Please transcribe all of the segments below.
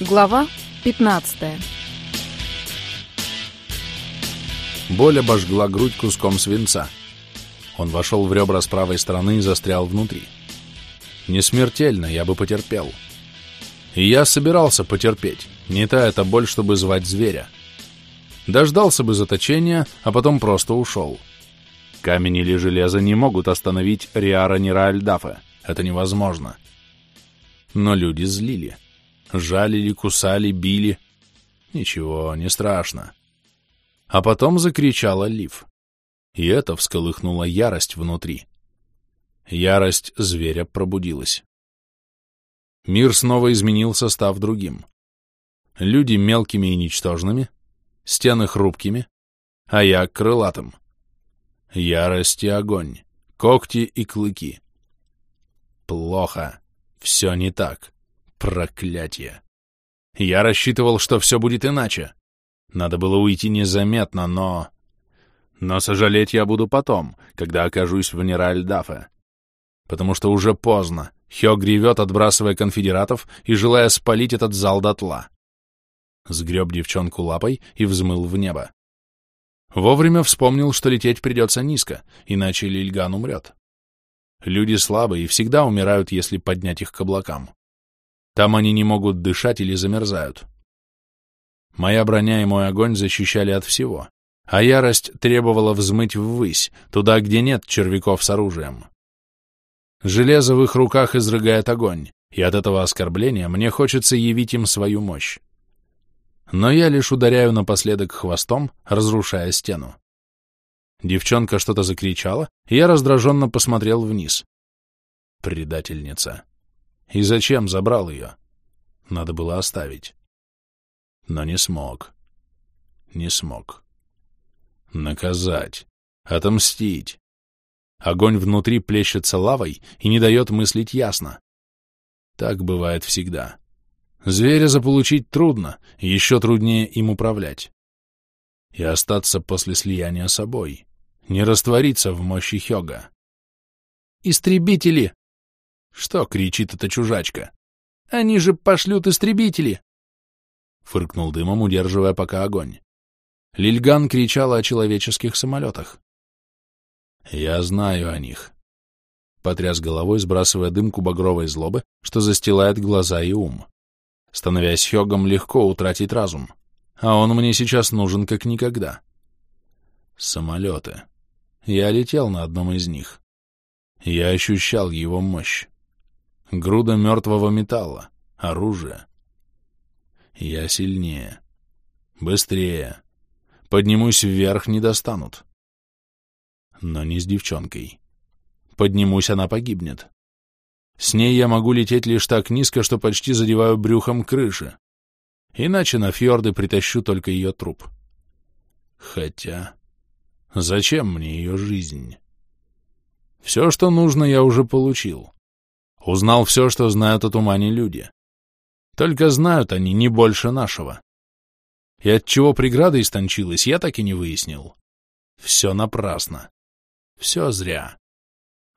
Глава 15 Боль обожгла грудь куском свинца. Он вошел в ребра с правой стороны и застрял внутри. Не смертельно, я бы потерпел. И я собирался потерпеть. Не та эта боль, чтобы звать зверя. Дождался бы заточения, а потом просто ушел. Камень или железо не могут остановить Риара Нираальдафа. Это невозможно. Но люди злили. Жалили, кусали, били. Ничего, не страшно. А потом закричала Лив. И это всколыхнула ярость внутри. Ярость зверя пробудилась. Мир снова изменился, став другим. Люди мелкими и ничтожными, стены хрупкими, а я крылатым. Ярость и огонь, когти и клыки. Плохо. Все не так. Проклятие. Я рассчитывал, что все будет иначе. Надо было уйти незаметно, но... Но сожалеть я буду потом, когда окажусь в Неральдафе. Потому что уже поздно. Хёг ревет, отбрасывая конфедератов и желая спалить этот зал дотла. Сгреб девчонку лапой и взмыл в небо. Вовремя вспомнил, что лететь придется низко, иначе Лильган умрет. Люди слабые и всегда умирают, если поднять их к облакам. Там они не могут дышать или замерзают. Моя броня и мой огонь защищали от всего, а ярость требовала взмыть ввысь, туда, где нет червяков с оружием. Железо в их руках изрыгает огонь, и от этого оскорбления мне хочется явить им свою мощь. Но я лишь ударяю напоследок хвостом, разрушая стену. Девчонка что-то закричала, и я раздраженно посмотрел вниз. Предательница. И зачем забрал ее? Надо было оставить. Но не смог. Не смог. Наказать. Отомстить. Огонь внутри плещется лавой и не дает мыслить ясно. Так бывает всегда. Зверя заполучить трудно, еще труднее им управлять. И остаться после слияния собой, не раствориться в мощи Хёга. «Истребители!» «Что?» — кричит эта чужачка. «Они же пошлют истребители!» Фыркнул дымом, удерживая пока огонь. Лильган кричала о человеческих самолетах. «Я знаю о них», — потряс головой, сбрасывая дымку багровой злобы, что застилает глаза и ум. Становясь Хёгом, легко утратить разум, а он мне сейчас нужен как никогда. Самолеты. Я летел на одном из них. Я ощущал его мощь. Груда мертвого металла, оружие. Я сильнее. Быстрее. Поднимусь вверх, не достанут. Но не с девчонкой. Поднимусь, она погибнет. С ней я могу лететь лишь так низко, что почти задеваю брюхом крыши. Иначе на фьорды притащу только ее труп. Хотя... Зачем мне ее жизнь? Все, что нужно, я уже получил. Узнал все, что знают о тумане люди. Только знают они не больше нашего. И от чего преграда истончилась, я так и не выяснил. Все напрасно. Все зря.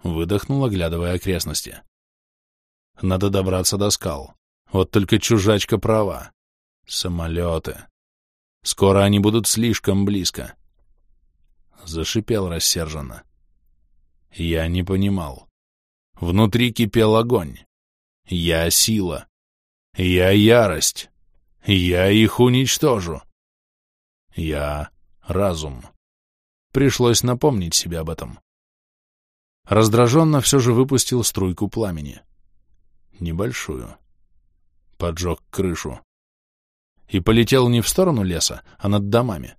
Выдохнул, оглядывая окрестности. Надо добраться до скал. Вот только чужачка права. Самолеты. Скоро они будут слишком близко. Зашипел рассерженно. Я не понимал. Внутри кипел огонь. Я сила. Я ярость. Я их уничтожу. Я разум. Пришлось напомнить себе об этом. Раздраженно все же выпустил струйку пламени небольшую. Поджег крышу. И полетел не в сторону леса, а над домами.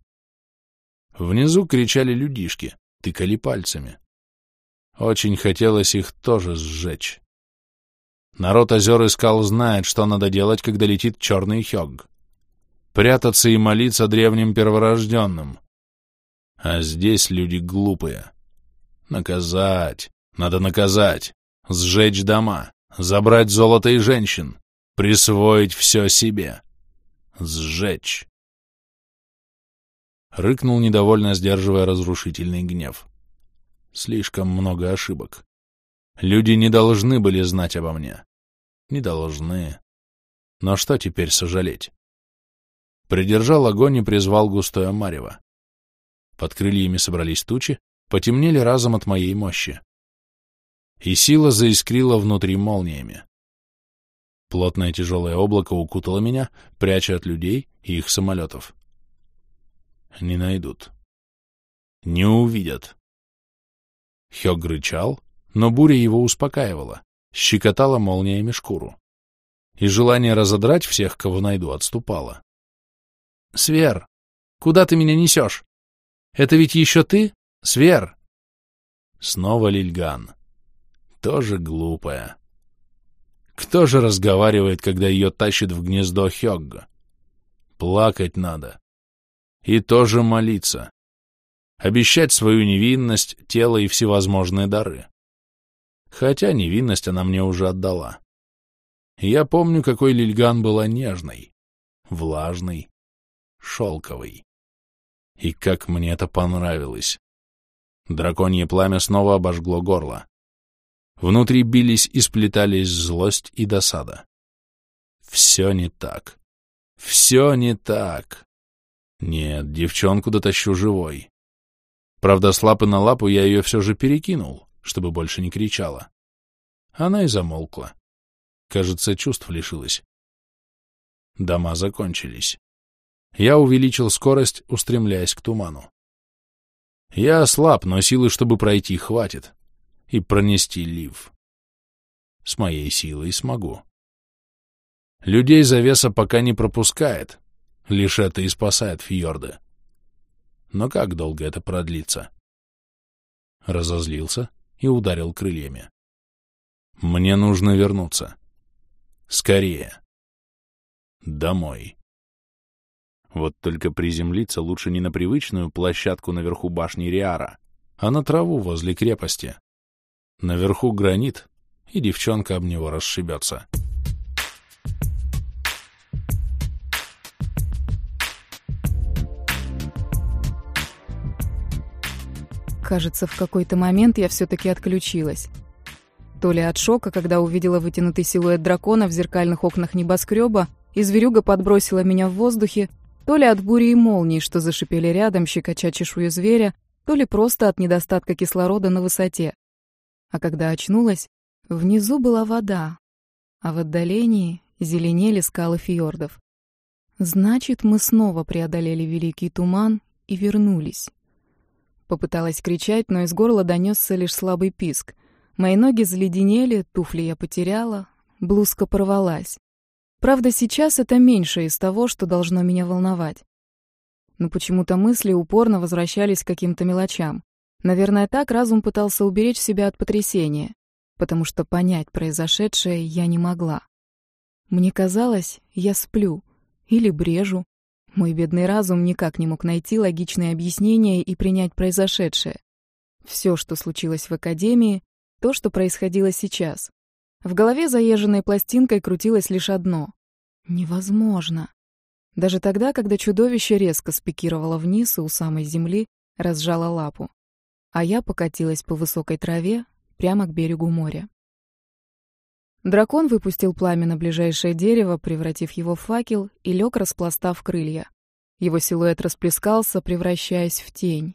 Внизу кричали людишки, тыкали пальцами. Очень хотелось их тоже сжечь. Народ озер и скал знает, что надо делать, когда летит черный хёг. Прятаться и молиться древним перворожденным. А здесь люди глупые. Наказать. Надо наказать. Сжечь дома. Забрать золото и женщин. Присвоить все себе. Сжечь. Рыкнул недовольно, сдерживая разрушительный гнев. Слишком много ошибок. Люди не должны были знать обо мне. Не должны. Но что теперь сожалеть? Придержал огонь и призвал густое марево. Под крыльями собрались тучи, потемнели разом от моей мощи. И сила заискрила внутри молниями. Плотное тяжелое облако укутало меня, пряча от людей и их самолетов. Не найдут. Не увидят. Хёг рычал, но буря его успокаивала, щекотала молниями шкуру. И желание разодрать всех, кого найду, отступало. «Свер, куда ты меня несешь? Это ведь еще ты, Свер?» Снова Лильган. Тоже глупая. Кто же разговаривает, когда ее тащит в гнездо Хёгга? Плакать надо. И тоже молиться. Обещать свою невинность, тело и всевозможные дары. Хотя невинность она мне уже отдала. Я помню, какой Лильган была нежной, влажной, шелковой. И как мне это понравилось. Драконье пламя снова обожгло горло. Внутри бились и сплетались злость и досада. Все не так. Все не так. Нет, девчонку дотащу живой. Правда, с лапы на лапу я ее все же перекинул, чтобы больше не кричала. Она и замолкла. Кажется, чувств лишилась. Дома закончились. Я увеличил скорость, устремляясь к туману. Я ослаб, но силы, чтобы пройти, хватит и пронести лив. С моей силой смогу. Людей завеса пока не пропускает, лишь это и спасает фьорды. Но как долго это продлится? Разозлился и ударил крыльями. Мне нужно вернуться. Скорее. Домой. Вот только приземлиться лучше не на привычную площадку наверху башни Риара, а на траву возле крепости. Наверху гранит, и девчонка об него расшибется. Кажется, в какой-то момент я все-таки отключилась. То ли от шока, когда увидела вытянутый силуэт дракона в зеркальных окнах небоскреба, и зверюга подбросила меня в воздухе, то ли от бури и молний, что зашипели рядом, щекоча чешую зверя, то ли просто от недостатка кислорода на высоте. А когда очнулась, внизу была вода, а в отдалении зеленели скалы фьордов. Значит, мы снова преодолели великий туман и вернулись. Попыталась кричать, но из горла донесся лишь слабый писк. Мои ноги заледенели, туфли я потеряла, блузка порвалась. Правда, сейчас это меньше из того, что должно меня волновать. Но почему-то мысли упорно возвращались к каким-то мелочам. Наверное, так разум пытался уберечь себя от потрясения, потому что понять произошедшее я не могла. Мне казалось, я сплю или брежу. Мой бедный разум никак не мог найти логичное объяснение и принять произошедшее. Все, что случилось в академии, то, что происходило сейчас. В голове заезженной пластинкой крутилось лишь одно. Невозможно. Даже тогда, когда чудовище резко спикировало вниз и у самой земли разжало лапу а я покатилась по высокой траве прямо к берегу моря. Дракон выпустил пламя на ближайшее дерево, превратив его в факел, и лег, распластав крылья. Его силуэт расплескался, превращаясь в тень.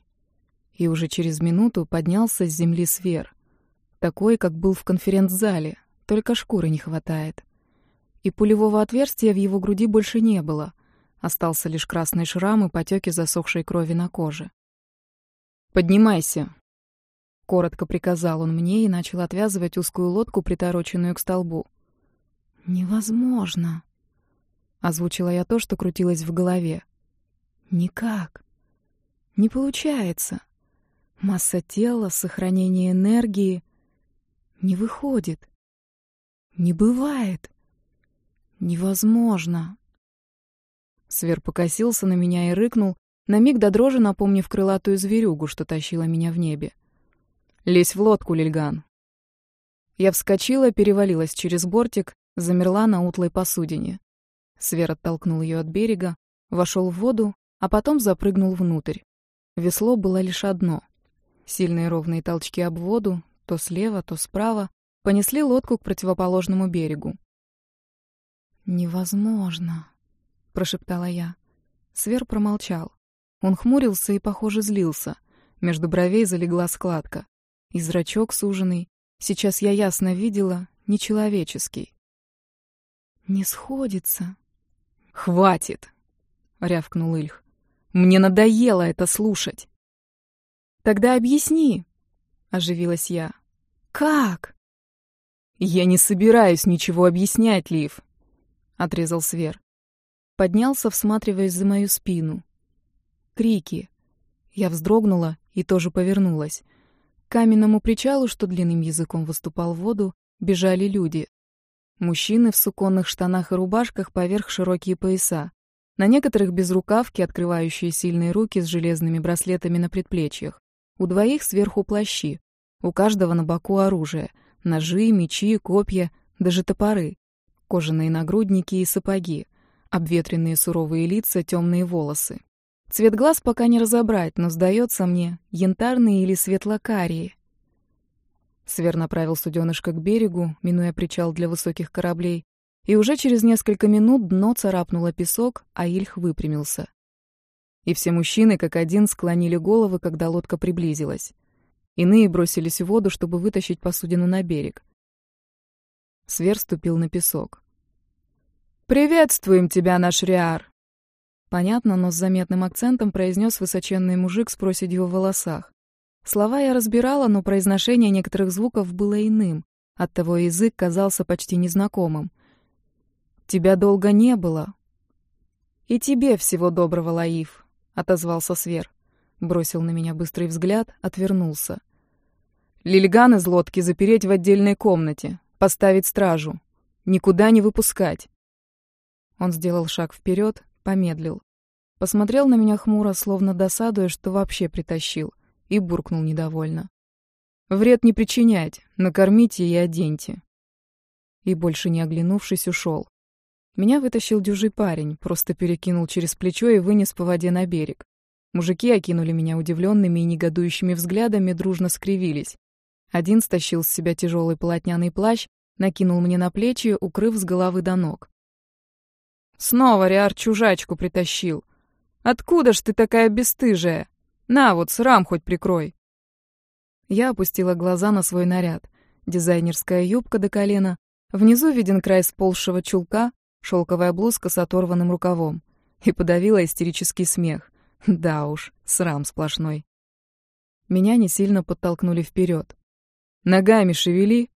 И уже через минуту поднялся с земли свер. Такой, как был в конференц-зале, только шкуры не хватает. И пулевого отверстия в его груди больше не было. Остался лишь красный шрам и потеки засохшей крови на коже. «Поднимайся!» Коротко приказал он мне и начал отвязывать узкую лодку, притороченную к столбу. «Невозможно!» Озвучила я то, что крутилось в голове. «Никак. Не получается. Масса тела, сохранение энергии. Не выходит. Не бывает. Невозможно!» Свер покосился на меня и рыкнул, на миг до дрожи напомнив крылатую зверюгу, что тащила меня в небе. «Лезь в лодку, Лильган!» Я вскочила, перевалилась через бортик, замерла на утлой посудине. Свер оттолкнул ее от берега, вошел в воду, а потом запрыгнул внутрь. Весло было лишь одно. Сильные ровные толчки об воду, то слева, то справа, понесли лодку к противоположному берегу. «Невозможно», — прошептала я. Свер промолчал. Он хмурился и, похоже, злился. Между бровей залегла складка. И зрачок суженный, сейчас я ясно видела, нечеловеческий. «Не сходится». «Хватит!» — рявкнул Ильх. «Мне надоело это слушать!» «Тогда объясни!» — оживилась я. «Как?» «Я не собираюсь ничего объяснять, Лив», — отрезал Свер. Поднялся, всматриваясь за мою спину. Крики. Я вздрогнула и тоже повернулась. Каменному причалу, что длинным языком выступал в воду, бежали люди. Мужчины в суконных штанах и рубашках поверх широкие пояса. На некоторых безрукавки, открывающие сильные руки с железными браслетами на предплечьях. У двоих сверху плащи. У каждого на боку оружие. Ножи, мечи, копья, даже топоры. Кожаные нагрудники и сапоги. Обветренные суровые лица, темные волосы. Цвет глаз пока не разобрать, но, сдается мне, янтарные или светло-карие. Свер направил суденышко к берегу, минуя причал для высоких кораблей, и уже через несколько минут дно царапнуло песок, а Ильх выпрямился. И все мужчины, как один, склонили головы, когда лодка приблизилась. Иные бросились в воду, чтобы вытащить посудину на берег. Свер ступил на песок. «Приветствуем тебя, наш Риар!» Понятно, но с заметным акцентом произнес высоченный мужик с проседью в волосах. Слова я разбирала, но произношение некоторых звуков было иным. Оттого язык казался почти незнакомым. «Тебя долго не было». «И тебе всего доброго, Лаив», — отозвался Свер. Бросил на меня быстрый взгляд, отвернулся. «Лильган из лодки запереть в отдельной комнате, поставить стражу. Никуда не выпускать». Он сделал шаг вперед, помедлил. Посмотрел на меня хмуро, словно досадуя, что вообще притащил — и буркнул недовольно. «Вред не причинять, накормите и оденьте». И больше не оглянувшись, ушел. Меня вытащил дюжий парень, просто перекинул через плечо и вынес по воде на берег. Мужики окинули меня удивленными и негодующими взглядами, дружно скривились. Один стащил с себя тяжелый полотняный плащ, накинул мне на плечи, укрыв с головы до ног. «Снова Риар чужачку притащил. Откуда ж ты такая бесстыжая?» На, вот срам хоть прикрой. Я опустила глаза на свой наряд. Дизайнерская юбка до колена. Внизу виден край сползшего чулка, шелковая блузка с оторванным рукавом. И подавила истерический смех. Да уж, срам сплошной. Меня не сильно подтолкнули вперед. «Ногами шевели!»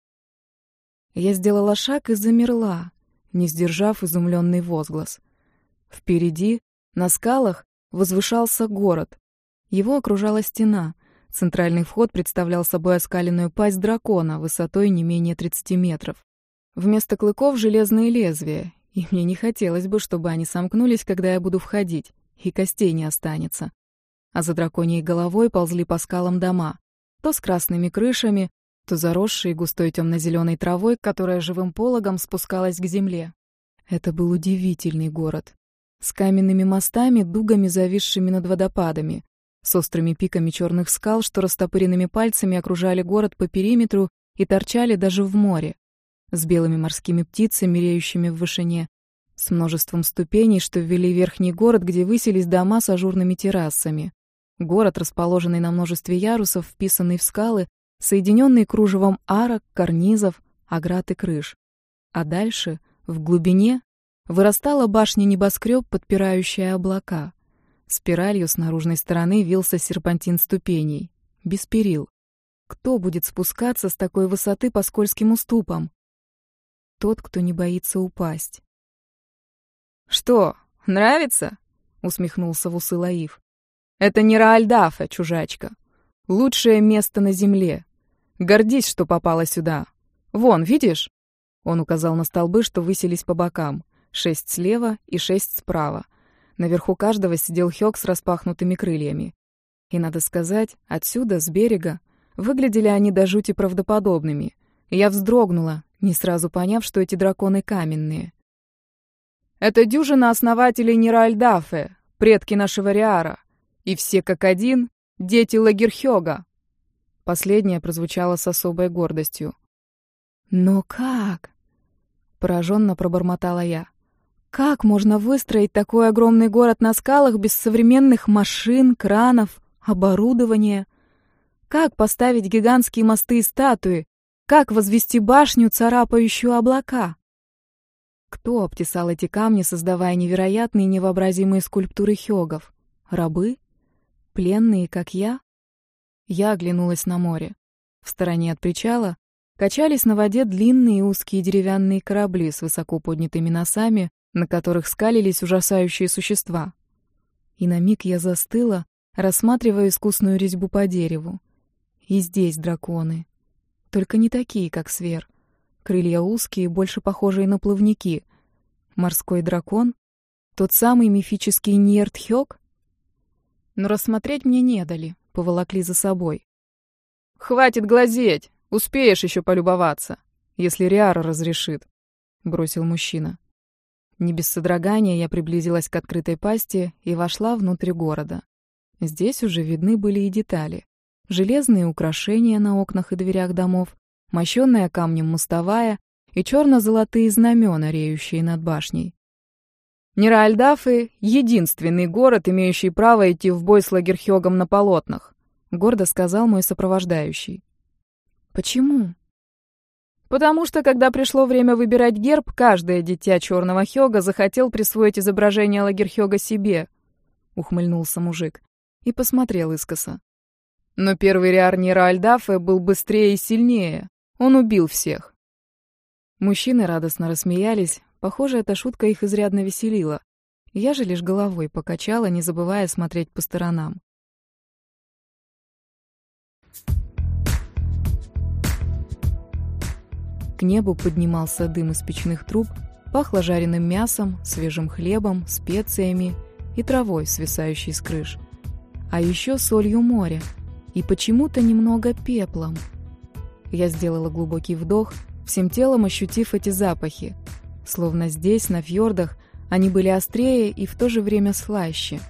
Я сделала шаг и замерла, не сдержав изумленный возглас. Впереди, на скалах, возвышался город, его окружала стена. Центральный вход представлял собой оскаленную пасть дракона высотой не менее 30 метров. Вместо клыков — железные лезвия, и мне не хотелось бы, чтобы они сомкнулись, когда я буду входить, и костей не останется. А за драконьей головой ползли по скалам дома, то с красными крышами, то заросшие густой темно-зеленой травой, которая живым пологом спускалась к земле. Это был удивительный город. С каменными мостами, дугами, зависшими над водопадами, с острыми пиками черных скал, что растопыренными пальцами окружали город по периметру и торчали даже в море, с белыми морскими птицами, реющими в вышине, с множеством ступеней, что ввели верхний город, где высились дома с ажурными террасами. Город, расположенный на множестве ярусов, вписанный в скалы, соединенный кружевом арок, карнизов, оград и крыш. А дальше, в глубине, вырастала башня небоскреб, подпирающая облака. Спиралью с наружной стороны вился серпантин ступеней. Без перил. Кто будет спускаться с такой высоты по скользким уступам? Тот, кто не боится упасть. «Что, нравится?» — усмехнулся в усы Лаив. «Это не Раальдафа, чужачка. Лучшее место на земле. Гордись, что попала сюда. Вон, видишь?» Он указал на столбы, что высились по бокам. Шесть слева и шесть справа — Наверху каждого сидел Хёк с распахнутыми крыльями. И, надо сказать, отсюда, с берега, выглядели они до жути правдоподобными. Я вздрогнула, не сразу поняв, что эти драконы каменные. «Это дюжина основателей Ниральдафе, предки нашего Риара, и все как один — дети Лагерхёга». Последнее прозвучало с особой гордостью. «Но как?» — пораженно пробормотала я. Как можно выстроить такой огромный город на скалах без современных машин, кранов, оборудования? Как поставить гигантские мосты и статуи? Как возвести башню, царапающую облака? Кто обтесал эти камни, создавая невероятные невообразимые скульптуры хёгов? Рабы? Пленные, как я? Я оглянулась на море. В стороне от причала качались на воде длинные узкие деревянные корабли с высоко поднятыми носами, на которых скалились ужасающие существа. И на миг я застыла, рассматривая искусную резьбу по дереву. И здесь драконы. Только не такие, как свер. Крылья узкие, больше похожие на плавники. Морской дракон? Тот самый мифический Ньертхёк? Но рассмотреть мне не дали, поволокли за собой. «Хватит глазеть! Успеешь еще полюбоваться, если Риара разрешит», — бросил мужчина. Не без содрогания я приблизилась к открытой пасти и вошла внутрь города. Здесь уже видны были и детали. Железные украшения на окнах и дверях домов, мощенная камнем мостовая и черно-золотые знамена, реющие над башней. Неральдафы — единственный город, имеющий право идти в бой с Лагерхёгом на полотнах, — гордо сказал мой сопровождающий. «Почему?» Потому что, когда пришло время выбирать герб, каждое дитя черного Хёга захотел присвоить изображение Лагерхёга себе, — ухмыльнулся мужик и посмотрел искоса. Но первый Риарнира Альдафе был быстрее и сильнее. Он убил всех. Мужчины радостно рассмеялись. Похоже, эта шутка их изрядно веселила. Я же лишь головой покачала, не забывая смотреть по сторонам. К небу поднимался дым из печных труб, пахло жареным мясом, свежим хлебом, специями и травой, свисающей с крыш. А еще солью моря и почему-то немного пеплом. Я сделала глубокий вдох, всем телом ощутив эти запахи. Словно здесь, на фьордах, они были острее и в то же время слаще.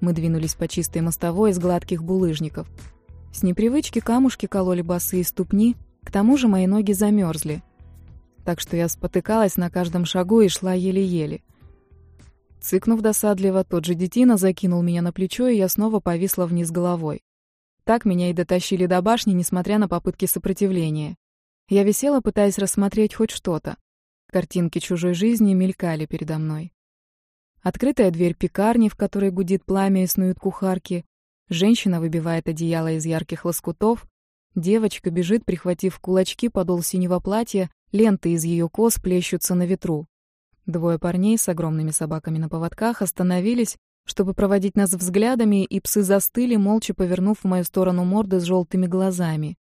Мы двинулись по чистой мостовой из гладких булыжников. С непривычки камушки кололи босые ступни, к тому же мои ноги замерзли, так что я спотыкалась на каждом шагу и шла еле-еле. Цыкнув досадливо, тот же детина закинул меня на плечо, и я снова повисла вниз головой. Так меня и дотащили до башни, несмотря на попытки сопротивления. Я висела, пытаясь рассмотреть хоть что-то. Картинки чужой жизни мелькали передо мной. Открытая дверь пекарни, в которой гудит пламя и снуют кухарки. Женщина выбивает одеяло из ярких лоскутов, Девочка бежит, прихватив кулачки подол синего платья, ленты из ее кос плещутся на ветру. Двое парней с огромными собаками на поводках остановились, чтобы проводить нас взглядами, и псы застыли, молча повернув в мою сторону морды с желтыми глазами.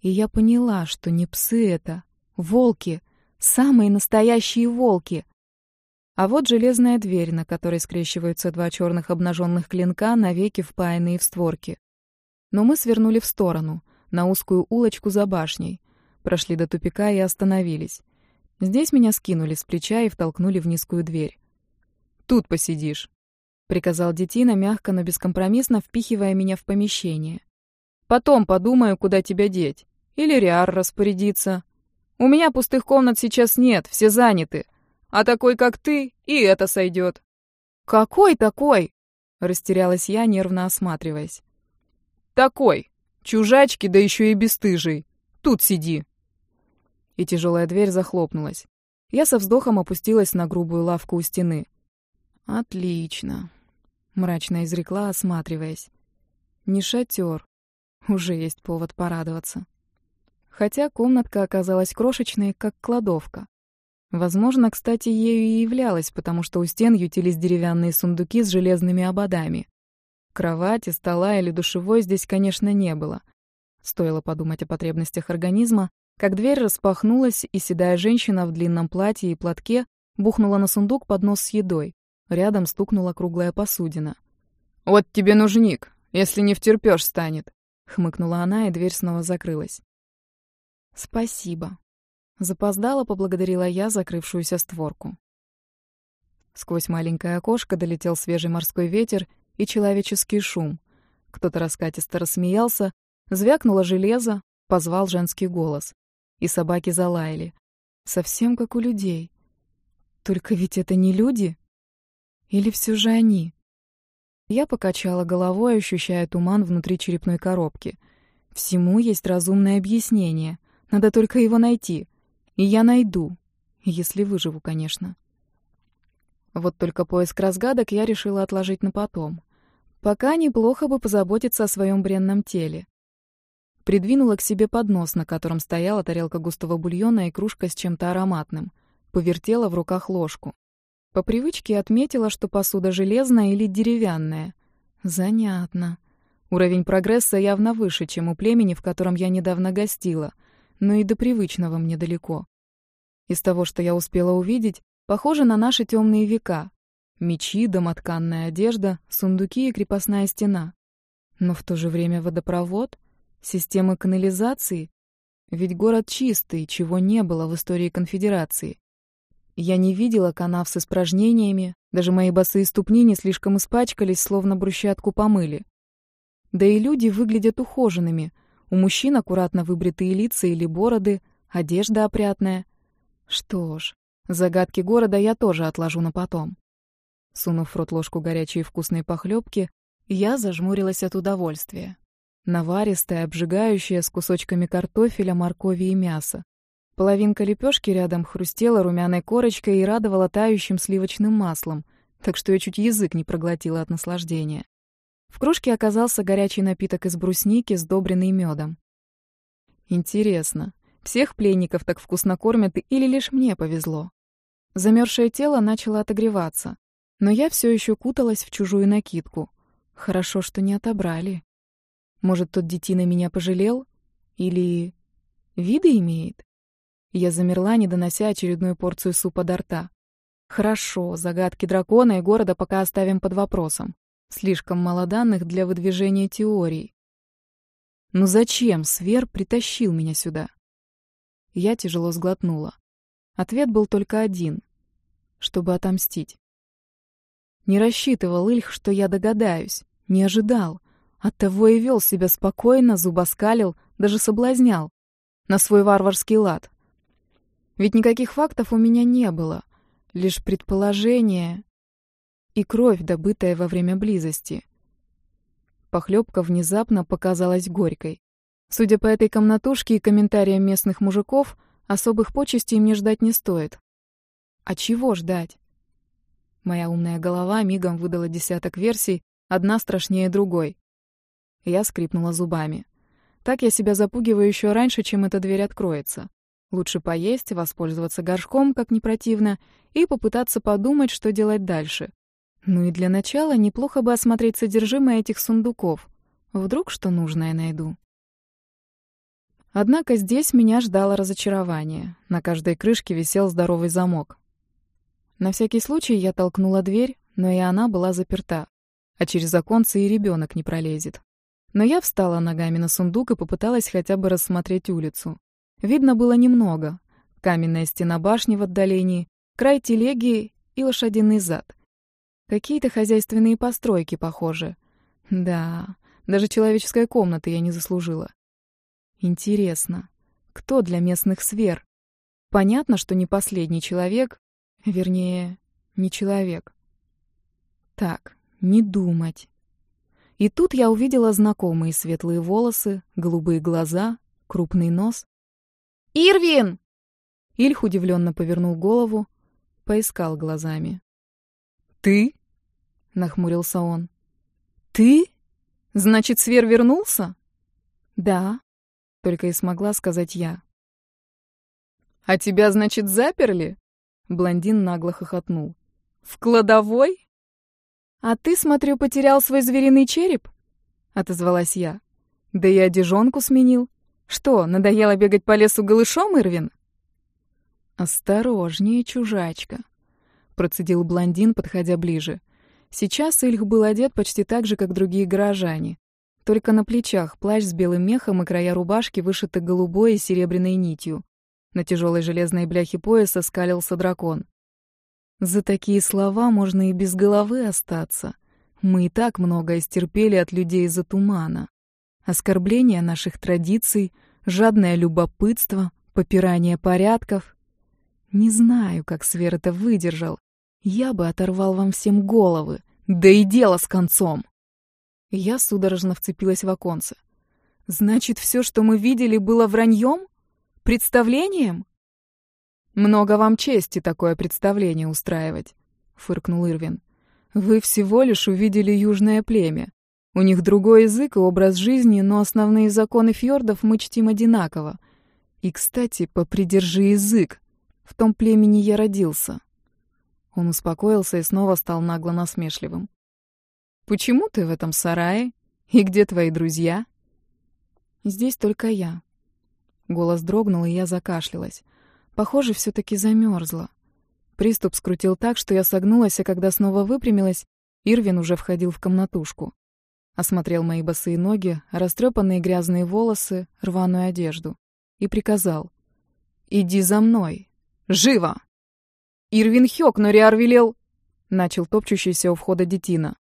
И я поняла, что не псы это, волки, самые настоящие волки. А вот железная дверь, на которой скрещиваются два черных обнаженных клинка, навеки впаянные в створки. Но мы свернули в сторону — на узкую улочку за башней. Прошли до тупика и остановились. Здесь меня скинули с плеча и втолкнули в низкую дверь. «Тут посидишь», — приказал детина, мягко, но бескомпромиссно впихивая меня в помещение. «Потом подумаю, куда тебя деть. Или Риар распорядится. У меня пустых комнат сейчас нет, все заняты. А такой, как ты, и это сойдет». «Какой такой?» — растерялась я, нервно осматриваясь. «Такой. Чужачки, да еще и бесстыжий. Тут сиди. И тяжелая дверь захлопнулась. Я со вздохом опустилась на грубую лавку у стены. «Отлично», — мрачно изрекла, осматриваясь. «Не шатер. Уже есть повод порадоваться». Хотя комнатка оказалась крошечной, как кладовка. Возможно, кстати, ею и являлась, потому что у стен ютились деревянные сундуки с железными ободами. Кровати, стола или душевой здесь, конечно, не было. Стоило подумать о потребностях организма, как дверь распахнулась, и седая женщина в длинном платье и платке бухнула на сундук под нос с едой. Рядом стукнула круглая посудина. «Вот тебе нужник, если не втерпёшь станет», — хмыкнула она, и дверь снова закрылась. «Спасибо». Запоздала, поблагодарила я закрывшуюся створку. Сквозь маленькое окошко долетел свежий морской ветер, и человеческий шум. Кто-то раскатисто рассмеялся, звякнуло железо, позвал женский голос. И собаки залаяли. Совсем как у людей. Только ведь это не люди? Или все же они? Я покачала головой, ощущая туман внутри черепной коробки. Всему есть разумное объяснение. Надо только его найти. И я найду. Если выживу, конечно. Вот только поиск разгадок я решила отложить на потом. Пока неплохо бы позаботиться о своем бренном теле. Придвинула к себе поднос, на котором стояла тарелка густого бульона и кружка с чем-то ароматным. Повертела в руках ложку. По привычке отметила, что посуда железная или деревянная. Занятно. Уровень прогресса явно выше, чем у племени, в котором я недавно гостила, но и до привычного мне далеко. Из того, что я успела увидеть, похоже на наши темные века. Мечи, домотканная одежда, сундуки и крепостная стена. Но в то же время водопровод, система канализации. Ведь город чистый, чего не было в истории конфедерации. Я не видела канав с испражнениями, даже мои босые ступни не слишком испачкались, словно брусчатку помыли. Да и люди выглядят ухоженными. У мужчин аккуратно выбритые лица или бороды, одежда опрятная. Что ж, загадки города я тоже отложу на потом. Сунув в рот ложку горячей вкусной похлебки, я зажмурилась от удовольствия. Наваристая, обжигающая, с кусочками картофеля, моркови и мяса. Половинка лепешки рядом хрустела румяной корочкой и радовала тающим сливочным маслом, так что я чуть язык не проглотила от наслаждения. В кружке оказался горячий напиток из брусники, сдобренный медом. Интересно, всех пленников так вкусно кормят или лишь мне повезло? Замерзшее тело начало отогреваться, но я все еще куталась в чужую накидку. Хорошо, что не отобрали. Может, тот детина меня пожалел? Или виды имеет? Я замерла, не донося очередную порцию супа до рта. Хорошо, загадки дракона и города пока оставим под вопросом. Слишком мало данных для выдвижения теорий. Но зачем Свер притащил меня сюда? Я тяжело сглотнула. Ответ был только один — чтобы отомстить. Не рассчитывал Ильх, что я догадаюсь, не ожидал. Оттого и вел себя спокойно, зубоскалил, даже соблазнял. На свой варварский лад. Ведь никаких фактов у меня не было, лишь предположения и кровь, добытая во время близости. Похлебка внезапно показалась горькой. Судя по этой комнатушке и комментариям местных мужиков, особых почестей мне ждать не стоит. А чего ждать? Моя умная голова мигом выдала десяток версий, одна страшнее другой. Я скрипнула зубами. Так я себя запугиваю еще раньше, чем эта дверь откроется. Лучше поесть, воспользоваться горшком, как не противно, и попытаться подумать, что делать дальше. Ну и для начала неплохо бы осмотреть содержимое этих сундуков. Вдруг что нужное найду. Однако здесь меня ждало разочарование. На каждой крышке висел здоровый замок. На всякий случай я толкнула дверь, но и она была заперта. А через оконце и ребенок не пролезет. Но я встала ногами на сундук и попыталась хотя бы рассмотреть улицу. Видно было немного. Каменная стена башни в отдалении, край телеги и лошадиный зад. Какие-то хозяйственные постройки, похоже. Да, даже человеческой комнаты я не заслужила. Интересно, кто для местных сфер? Понятно, что не последний человек, вернее, не человек. Так, не думать. И тут я увидела знакомые светлые волосы, голубые глаза, крупный нос. «Ирвин!» Ильх удивленно повернул голову, поискал глазами. «Ты?» — нахмурился он. «Ты? Значит, Свер вернулся?» «Да», — только и смогла сказать я. «А тебя, значит, заперли?» Блондин нагло хохотнул. «В кладовой?» «А ты, смотрю, потерял свой звериный череп?» — отозвалась я. «Да и одежонку сменил. Что, надоело бегать по лесу голышом, Ирвин? Осторожнее, чужачка, процедил блондин, подходя ближе. Сейчас Ильх был одет почти так же, как другие горожане. Только на плечах плащ с белым мехом и края рубашки вышиты голубой и серебряной нитью. На тяжелой железной бляхе пояса скалился дракон. За такие слова можно и без головы остаться. Мы и так много истерпели от людей из-за тумана оскорбление наших традиций, жадное любопытство, попирание порядков. Не знаю, как Свер это выдержал. Я бы оторвал вам всем головы. Да и дело с концом. Я судорожно вцепилась в оконце. Значит, все, что мы видели, было враньем? Представлением? Много вам чести такое представление устраивать, фыркнул Ирвин. Вы всего лишь увидели южное племя. У них другой язык и образ жизни, но основные законы фьордов мы чтим одинаково. И, кстати, попридержи язык. В том племени я родился. Он успокоился и снова стал нагло насмешливым. «Почему ты в этом сарае? И где твои друзья?» «Здесь только я». Голос дрогнул, и я закашлялась. Похоже, все таки замерзла. Приступ скрутил так, что я согнулась, а когда снова выпрямилась, Ирвин уже входил в комнатушку. Осмотрел мои босые ноги, растрепанные грязные волосы, рваную одежду. И приказал. «Иди за мной! Живо!» «Ирвин Хёк, но Риар велел...» Начал топчущийся у входа детина.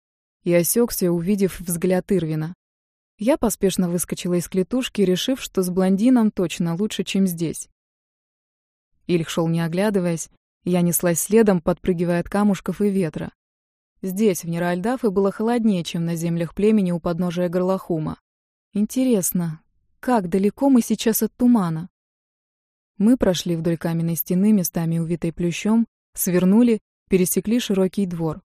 И осекся, увидев взгляд Ирвина. Я поспешно выскочила из клетушки, решив, что с блондином точно лучше, чем здесь. Ильх шел не оглядываясь, я неслась следом, подпрыгивая от камушков и ветра. Здесь, в Неральдафе, было холоднее, чем на землях племени у подножия Горлахума. Интересно, как далеко мы сейчас от тумана? Мы прошли вдоль каменной стены, местами увитой плющом, свернули, пересекли широкий двор.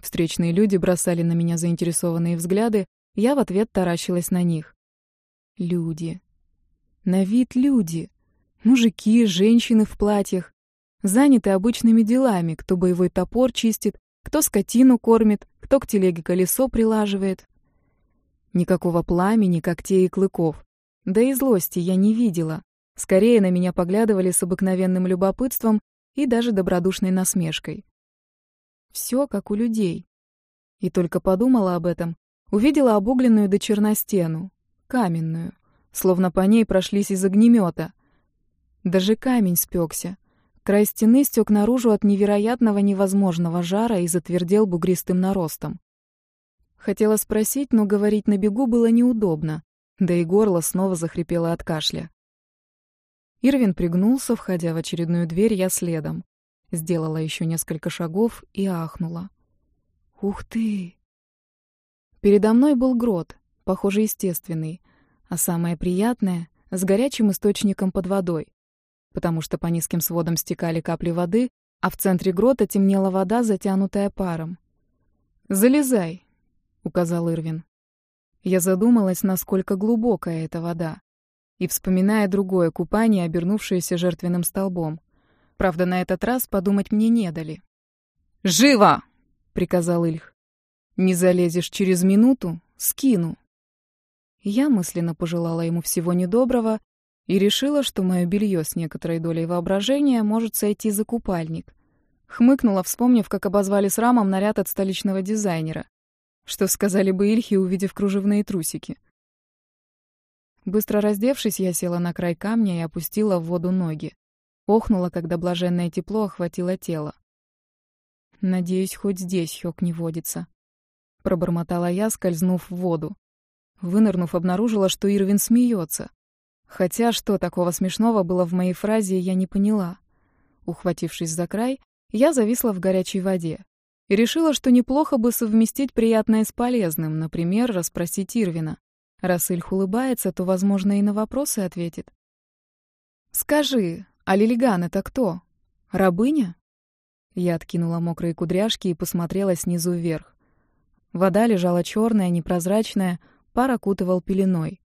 Встречные люди бросали на меня заинтересованные взгляды, я в ответ таращилась на них. Люди. На вид люди. Мужики, женщины в платьях, заняты обычными делами, кто боевой топор чистит, кто скотину кормит, кто к телеге колесо прилаживает. Никакого пламени, когтей и клыков. Да и злости я не видела. Скорее на меня поглядывали с обыкновенным любопытством и даже добродушной насмешкой. Все как у людей. И только подумала об этом, увидела обугленную до черна стену, каменную, словно по ней прошлись из огнемета. Даже камень спекся, Край стены стек наружу от невероятного невозможного жара и затвердел бугристым наростом. Хотела спросить, но говорить на бегу было неудобно, да и горло снова захрипело от кашля. Ирвин пригнулся, входя в очередную дверь, я следом. Сделала еще несколько шагов и ахнула. «Ух ты!» Передо мной был грот, похоже, естественный, а самое приятное — с горячим источником под водой потому что по низким сводам стекали капли воды, а в центре грота темнела вода, затянутая паром. «Залезай», — указал Ирвин. Я задумалась, насколько глубокая эта вода, и, вспоминая другое купание, обернувшееся жертвенным столбом. Правда, на этот раз подумать мне не дали. «Живо!» — приказал Ильх. «Не залезешь через минуту — скину». Я мысленно пожелала ему всего недоброго и решила, что мое белье с некоторой долей воображения может сойти за купальник. Хмыкнула, вспомнив, как обозвали с рамом наряд от столичного дизайнера. Что сказали бы Ильхи, увидев кружевные трусики. Быстро раздевшись, я села на край камня и опустила в воду ноги. Охнула, когда блаженное тепло охватило тело. «Надеюсь, хоть здесь Хёк не водится», — пробормотала я, скользнув в воду. Вынырнув, обнаружила, что Ирвин смеется. Хотя что такого смешного было в моей фразе, я не поняла. Ухватившись за край, я зависла в горячей воде и решила, что неплохо бы совместить приятное с полезным, например, расспросить Ирвина. Раз Ильх улыбается, то, возможно, и на вопросы ответит. «Скажи, а Лилиган это кто? Рабыня?» Я откинула мокрые кудряшки и посмотрела снизу вверх. Вода лежала черная, непрозрачная, пар окутывал пеленой.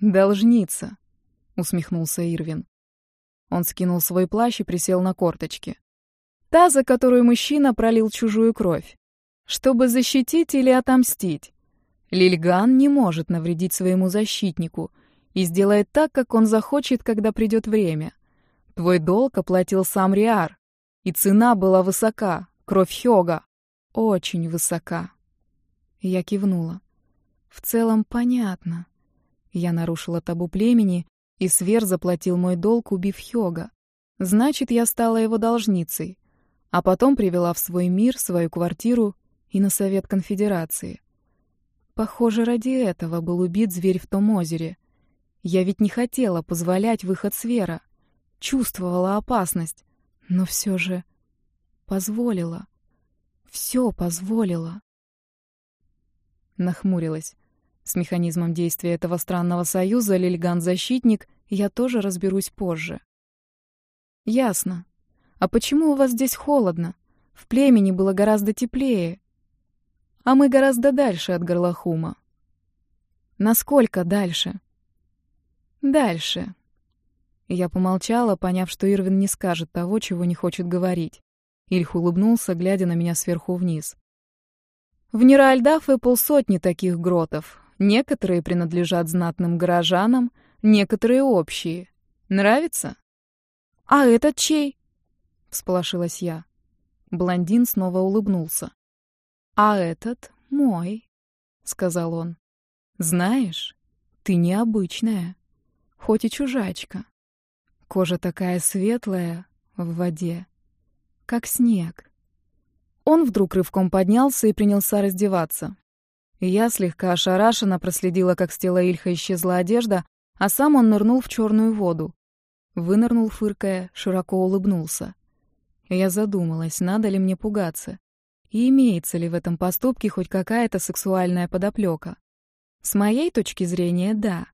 «Должница», — усмехнулся Ирвин. Он скинул свой плащ и присел на корточки. «Та, за которую мужчина пролил чужую кровь. Чтобы защитить или отомстить. Лильган не может навредить своему защитнику и сделает так, как он захочет, когда придет время. Твой долг оплатил сам Риар, и цена была высока, кровь Хёга. Очень высока». Я кивнула. «В целом понятно». Я нарушила табу племени, и Свер заплатил мой долг, убив Хёга. Значит, я стала его должницей. А потом привела в свой мир, свою квартиру и на совет конфедерации. Похоже, ради этого был убит зверь в том озере. Я ведь не хотела позволять выход Свера. чувствовала опасность, но все же позволила. Все позволила. Нахмурилась. С механизмом действия этого странного союза Лильган-защитник я тоже разберусь позже. Ясно. А почему у вас здесь холодно? В племени было гораздо теплее. А мы гораздо дальше от Горлахума. Насколько дальше? Дальше. Я помолчала, поняв, что Ирвин не скажет того, чего не хочет говорить. Ильх улыбнулся, глядя на меня сверху вниз. В Неральдафе полсотни таких гротов. Некоторые принадлежат знатным горожанам, некоторые общие. Нравится? А этот чей? Всполошилась я. Блондин снова улыбнулся. А этот мой, сказал он. Знаешь, ты необычная, хоть и чужачка. Кожа такая светлая в воде, как снег. Он вдруг рывком поднялся и принялся раздеваться. Я слегка ошарашенно проследила, как с тела Ильха исчезла одежда, а сам он нырнул в черную воду. Вынырнул, фыркая, широко улыбнулся. Я задумалась, надо ли мне пугаться, и имеется ли в этом поступке хоть какая-то сексуальная подоплека. С моей точки зрения, да.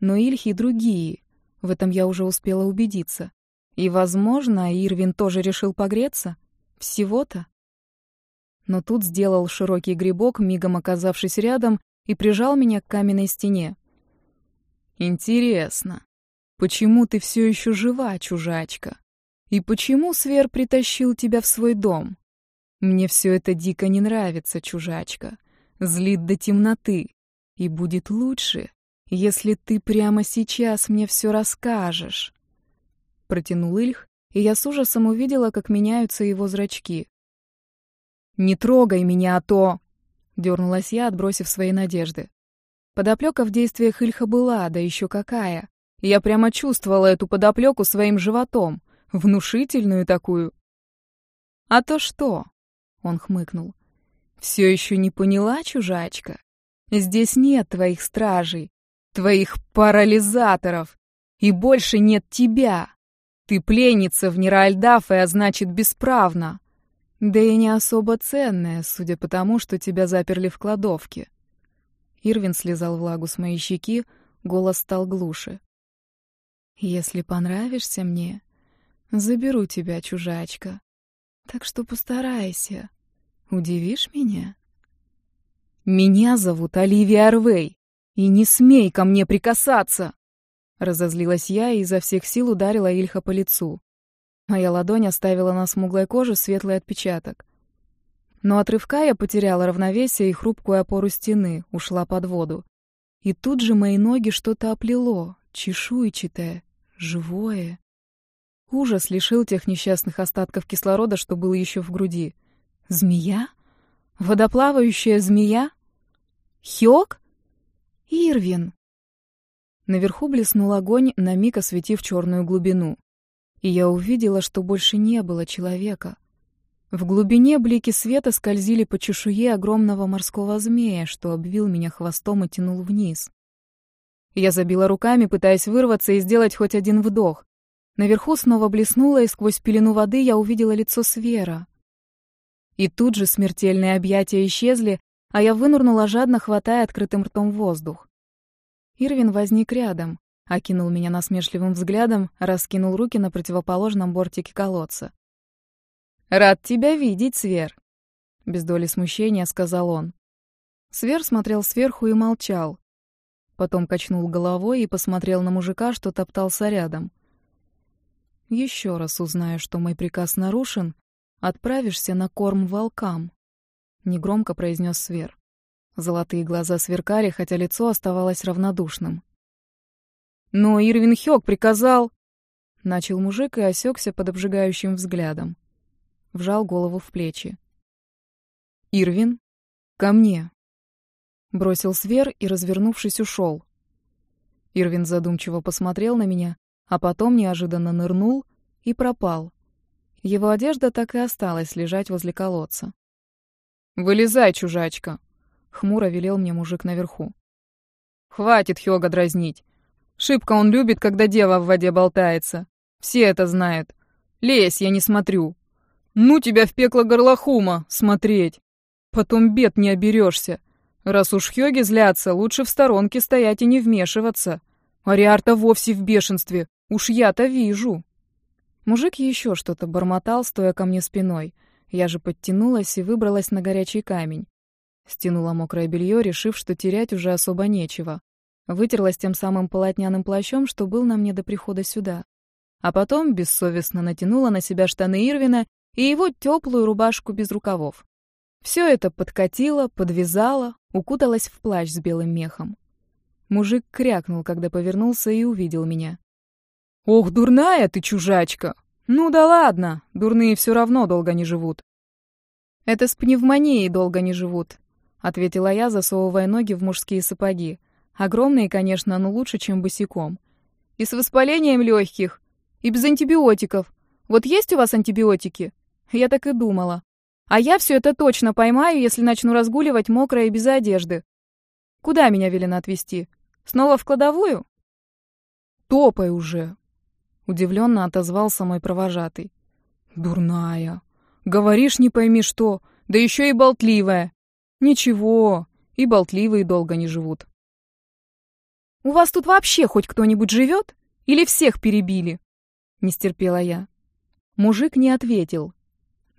Но Ильхи другие, в этом я уже успела убедиться. И, возможно, Ирвин тоже решил погреться. Всего-то. Но тут сделал широкий грибок, мигом оказавшись рядом, и прижал меня к каменной стене. «Интересно, почему ты все еще жива, чужачка? И почему Свер притащил тебя в свой дом? Мне все это дико не нравится, чужачка. Злит до темноты. И будет лучше, если ты прямо сейчас мне все расскажешь. Протянул Ильх, и я с ужасом увидела, как меняются его зрачки. «Не трогай меня, а то...» — дернулась я, отбросив свои надежды. Подоплека в действиях Ильха была, да еще какая. Я прямо чувствовала эту подоплеку своим животом, внушительную такую. «А то что?» — он хмыкнул. «Все еще не поняла, чужачка? Здесь нет твоих стражей, твоих парализаторов, и больше нет тебя. Ты пленница в Неральдафе, а значит, бесправна. Да и не особо ценная, судя по тому, что тебя заперли в кладовке. Ирвин слезал влагу с моей щеки, голос стал глуше. «Если понравишься мне, заберу тебя, чужачка. Так что постарайся. Удивишь меня?» «Меня зовут Оливия Арвей, и не смей ко мне прикасаться!» Разозлилась я и изо всех сил ударила Ильха по лицу. Моя ладонь оставила на смуглой коже светлый отпечаток. Но от рывка я потеряла равновесие и хрупкую опору стены, ушла под воду. И тут же мои ноги что-то оплело, чешуйчатое, живое. Ужас лишил тех несчастных остатков кислорода, что был еще в груди. Змея? Водоплавающая змея? Хёк? Ирвин! Наверху блеснул огонь, на миг осветив черную глубину. И я увидела, что больше не было человека. В глубине блики света скользили по чешуе огромного морского змея, что обвил меня хвостом и тянул вниз. Я забила руками, пытаясь вырваться и сделать хоть один вдох. Наверху снова блеснуло, и сквозь пелену воды я увидела лицо Свера. И тут же смертельные объятия исчезли, а я вынурнула жадно, хватая открытым ртом воздух. Ирвин возник рядом, окинул меня насмешливым взглядом, раскинул руки на противоположном бортике колодца. «Рад тебя видеть, Свер!» Без доли смущения сказал он. Свер смотрел сверху и молчал. Потом качнул головой и посмотрел на мужика, что топтался рядом. «Еще раз узнаю, что мой приказ нарушен, отправишься на корм волкам», — негромко произнес Свер. Золотые глаза сверкали, хотя лицо оставалось равнодушным. «Но Ирвин Хёк приказал...» Начал мужик и осекся под обжигающим взглядом. Вжал голову в плечи. «Ирвин, ко мне!» Бросил свер и, развернувшись, ушел. Ирвин задумчиво посмотрел на меня, а потом неожиданно нырнул и пропал. Его одежда так и осталась лежать возле колодца. «Вылезай, чужачка!» Хмуро велел мне мужик наверху. «Хватит Хёга дразнить. Шибко он любит, когда дева в воде болтается. Все это знают. Лезь, я не смотрю. Ну тебя в пекло горлохума смотреть. Потом бед не оберешься. Раз уж Хёги злятся, лучше в сторонке стоять и не вмешиваться. Ариарта вовсе в бешенстве. Уж я-то вижу. Мужик еще что-то бормотал, стоя ко мне спиной. Я же подтянулась и выбралась на горячий камень. Стянула мокрое белье, решив, что терять уже особо нечего. Вытерлась тем самым полотняным плащом, что был на мне до прихода сюда. А потом бессовестно натянула на себя штаны Ирвина и его теплую рубашку без рукавов. Все это подкатило, подвязало, укуталась в плащ с белым мехом. Мужик крякнул, когда повернулся и увидел меня. «Ох, дурная ты, чужачка! Ну да ладно, дурные все равно долго не живут». «Это с пневмонией долго не живут», — ответила я, засовывая ноги в мужские сапоги. Огромные, конечно, но лучше, чем босиком. «И с воспалением легких, и без антибиотиков. Вот есть у вас антибиотики?» Я так и думала. А я все это точно поймаю, если начну разгуливать мокрая и без одежды. Куда меня велено отвезти? Снова в кладовую? Топай уже, удивленно отозвался мой провожатый. Дурная. Говоришь, не пойми что, да еще и болтливая. Ничего, и болтливые долго не живут. У вас тут вообще хоть кто-нибудь живет? Или всех перебили? Не стерпела я. Мужик не ответил,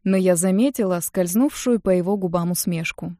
но я заметила скользнувшую по его губам усмешку.